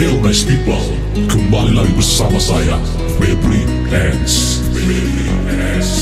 Hail nice people, kembali lagi bersama saya Febri Hands Febri Hands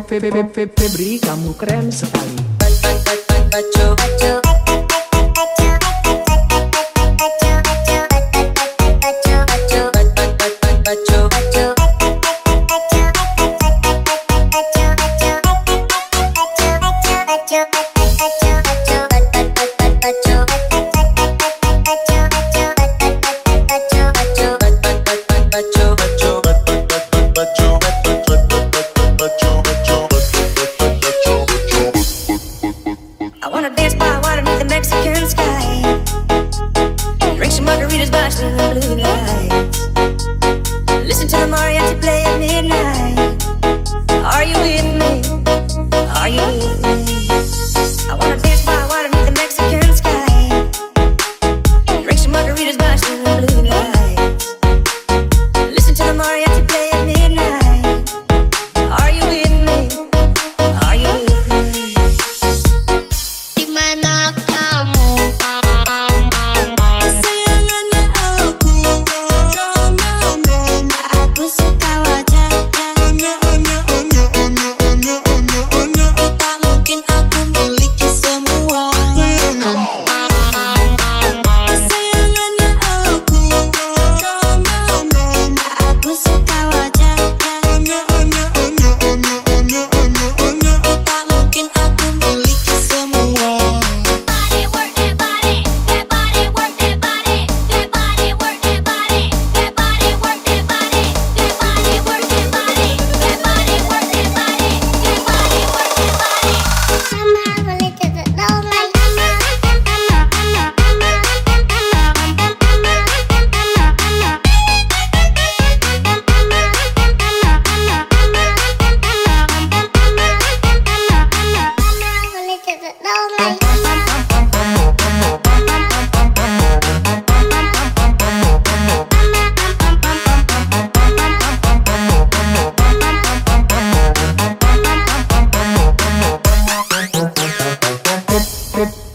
Febri kamu krem sekali Thank you.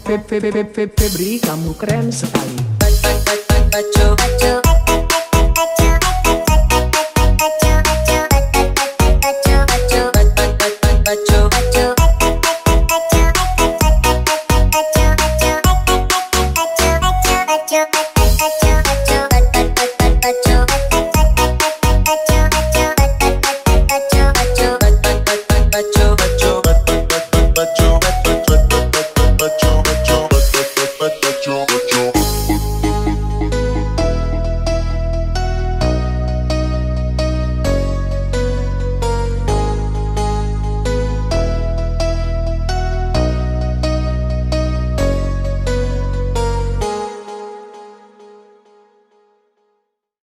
Febri kamu keren sekali.